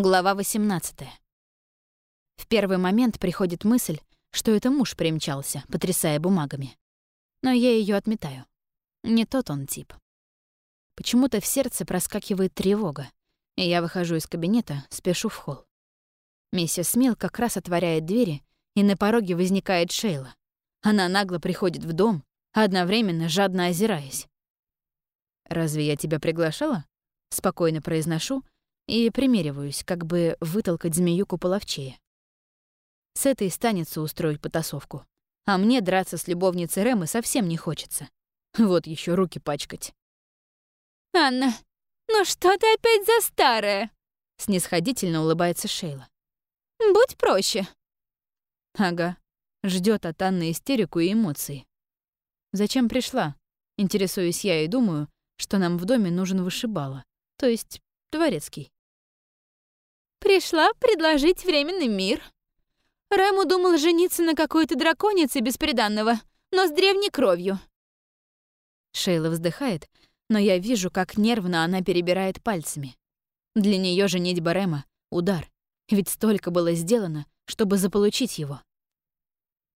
Глава 18. В первый момент приходит мысль, что это муж примчался, потрясая бумагами. Но я ее отметаю. Не тот он тип. Почему-то в сердце проскакивает тревога, и я выхожу из кабинета, спешу в холл. Миссис Мил как раз отворяет двери, и на пороге возникает Шейла. Она нагло приходит в дом, одновременно жадно озираясь. «Разве я тебя приглашала?» — спокойно произношу и примериваюсь, как бы вытолкать змеюку половчее. С этой станется устроить потасовку. А мне драться с любовницей Рэмы совсем не хочется. Вот еще руки пачкать. «Анна, ну что ты опять за старая?» Снисходительно улыбается Шейла. «Будь проще». Ага. Ждет от Анны истерику и эмоции. Зачем пришла? Интересуюсь я и думаю, что нам в доме нужен вышибала, то есть дворецкий. Пришла предложить временный мир. Рэм удумал жениться на какой-то драконице бесприданного, но с древней кровью. Шейла вздыхает, но я вижу, как нервно она перебирает пальцами. Для нее женитьба Рэма — удар, ведь столько было сделано, чтобы заполучить его.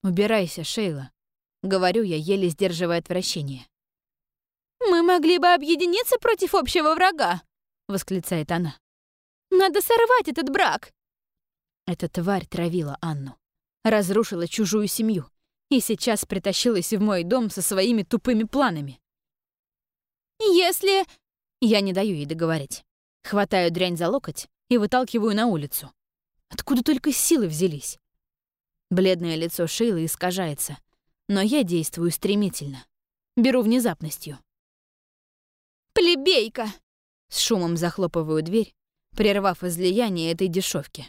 «Убирайся, Шейла», — говорю я, еле сдерживая отвращение. «Мы могли бы объединиться против общего врага», — восклицает она. Надо сорвать этот брак!» Эта тварь травила Анну, разрушила чужую семью и сейчас притащилась в мой дом со своими тупыми планами. «Если...» Я не даю ей договорить. Хватаю дрянь за локоть и выталкиваю на улицу. Откуда только силы взялись? Бледное лицо Шейлы искажается, но я действую стремительно. Беру внезапностью. «Плебейка!» С шумом захлопываю дверь прервав излияние этой дешевки.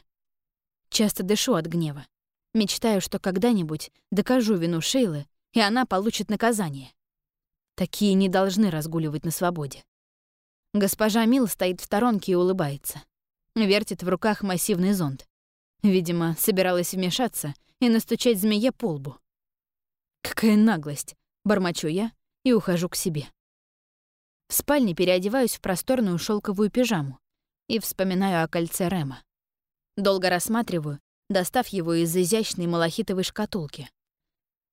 Часто дышу от гнева. Мечтаю, что когда-нибудь докажу вину Шейлы, и она получит наказание. Такие не должны разгуливать на свободе. Госпожа Мил стоит в сторонке и улыбается. Вертит в руках массивный зонт. Видимо, собиралась вмешаться и настучать змее по лбу. Какая наглость! Бормочу я и ухожу к себе. В спальне переодеваюсь в просторную шелковую пижаму и вспоминаю о кольце Рема. Долго рассматриваю, достав его из изящной малахитовой шкатулки.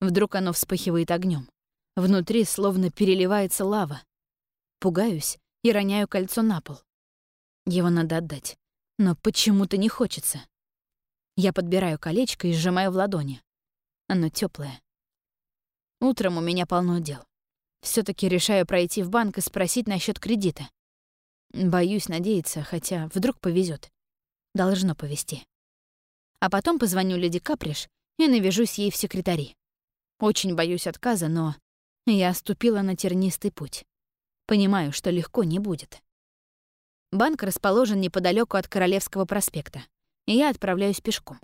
Вдруг оно вспыхивает огнем. Внутри словно переливается лава. Пугаюсь и роняю кольцо на пол. Его надо отдать, но почему-то не хочется. Я подбираю колечко и сжимаю в ладони. Оно теплое. Утром у меня полно дел. все таки решаю пройти в банк и спросить насчет кредита. Боюсь надеяться, хотя вдруг повезет. Должно повезти. А потом позвоню леди Каприш и навяжусь ей в секретари. Очень боюсь отказа, но я ступила на тернистый путь. Понимаю, что легко не будет. Банк расположен неподалеку от Королевского проспекта, и я отправляюсь пешком.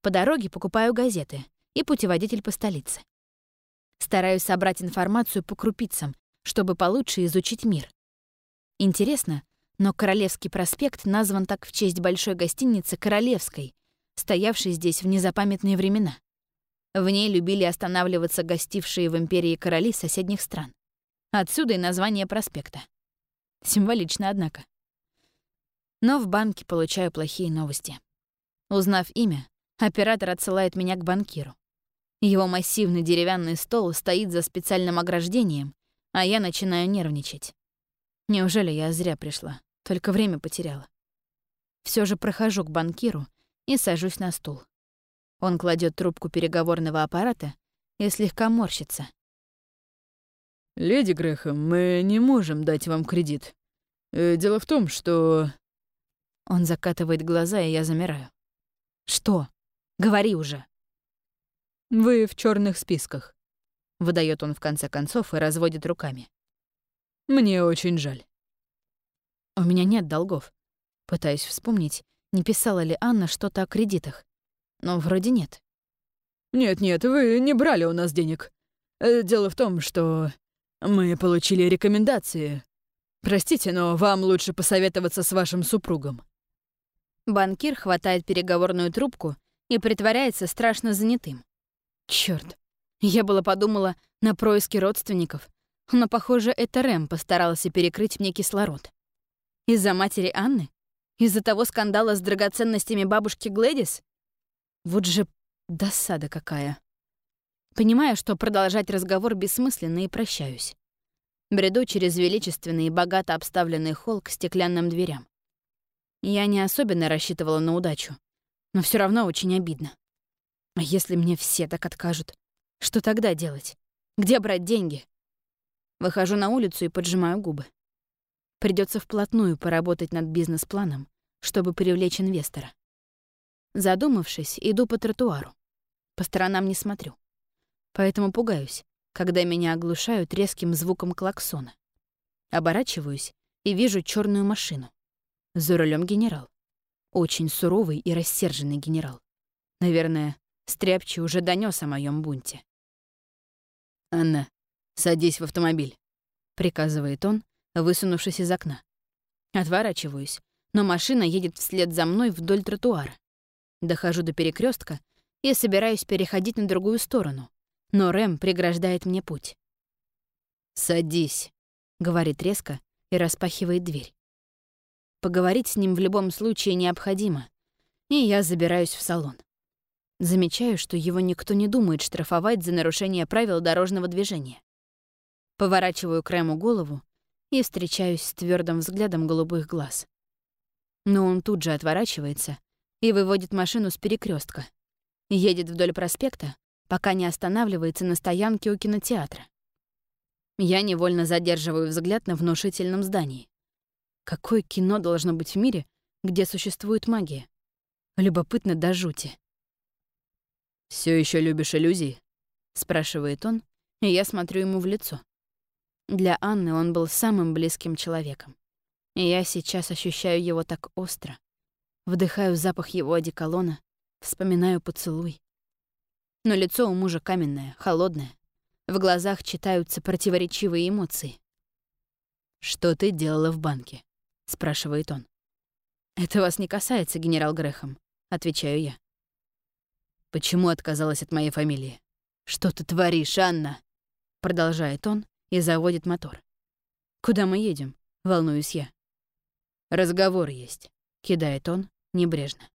По дороге покупаю газеты и путеводитель по столице. Стараюсь собрать информацию по крупицам, чтобы получше изучить мир, Интересно, но Королевский проспект назван так в честь большой гостиницы Королевской, стоявшей здесь в незапамятные времена. В ней любили останавливаться гостившие в империи короли соседних стран. Отсюда и название проспекта. Символично, однако. Но в банке получаю плохие новости. Узнав имя, оператор отсылает меня к банкиру. Его массивный деревянный стол стоит за специальным ограждением, а я начинаю нервничать. Неужели я зря пришла? Только время потеряла. Все же прохожу к банкиру и сажусь на стул. Он кладет трубку переговорного аппарата и слегка морщится. «Леди Грэхэм, мы не можем дать вам кредит. Э, дело в том, что...» Он закатывает глаза, и я замираю. «Что? Говори уже!» «Вы в черных списках», — выдает он в конце концов и разводит руками. Мне очень жаль. У меня нет долгов. Пытаюсь вспомнить, не писала ли Анна что-то о кредитах. Но вроде нет. Нет-нет, вы не брали у нас денег. Э, дело в том, что мы получили рекомендации. Простите, но вам лучше посоветоваться с вашим супругом. Банкир хватает переговорную трубку и притворяется страшно занятым. Чёрт, я было подумала на происки родственников, но, похоже, это Рэм постарался перекрыть мне кислород. Из-за матери Анны? Из-за того скандала с драгоценностями бабушки Глэдис? Вот же досада какая. Понимаю, что продолжать разговор бессмысленно и прощаюсь. Бреду через величественный и богато обставленный холл к стеклянным дверям. Я не особенно рассчитывала на удачу, но все равно очень обидно. А если мне все так откажут? Что тогда делать? Где брать деньги? Выхожу на улицу и поджимаю губы. Придется вплотную поработать над бизнес-планом, чтобы привлечь инвестора. Задумавшись, иду по тротуару. По сторонам не смотрю. Поэтому пугаюсь, когда меня оглушают резким звуком клаксона. Оборачиваюсь и вижу черную машину. За рулем генерал. Очень суровый и рассерженный генерал. Наверное, Стряпчий уже донес о моем бунте. «Анна, садись в автомобиль», — приказывает он, высунувшись из окна. Отворачиваюсь, но машина едет вслед за мной вдоль тротуара. Дохожу до перекрестка и собираюсь переходить на другую сторону, но Рэм преграждает мне путь. «Садись», — говорит резко и распахивает дверь. Поговорить с ним в любом случае необходимо, и я забираюсь в салон. Замечаю, что его никто не думает штрафовать за нарушение правил дорожного движения. Поворачиваю к Рэму голову и встречаюсь с твердым взглядом голубых глаз. Но он тут же отворачивается и выводит машину с перекрестка, едет вдоль проспекта, пока не останавливается на стоянке у кинотеатра. Я невольно задерживаю взгляд на внушительном здании. Какое кино должно быть в мире, где существует магия? Любопытно до жути. Все еще любишь иллюзии?» — спрашивает он, и я смотрю ему в лицо. Для Анны он был самым близким человеком. И я сейчас ощущаю его так остро. Вдыхаю запах его одеколона, вспоминаю поцелуй. Но лицо у мужа каменное, холодное. В глазах читаются противоречивые эмоции. «Что ты делала в банке?» — спрашивает он. «Это вас не касается, генерал Грэхэм», — отвечаю я. «Почему отказалась от моей фамилии?» «Что ты творишь, Анна?» Продолжает он и заводит мотор. «Куда мы едем?» — волнуюсь я. «Разговор есть», — кидает он небрежно.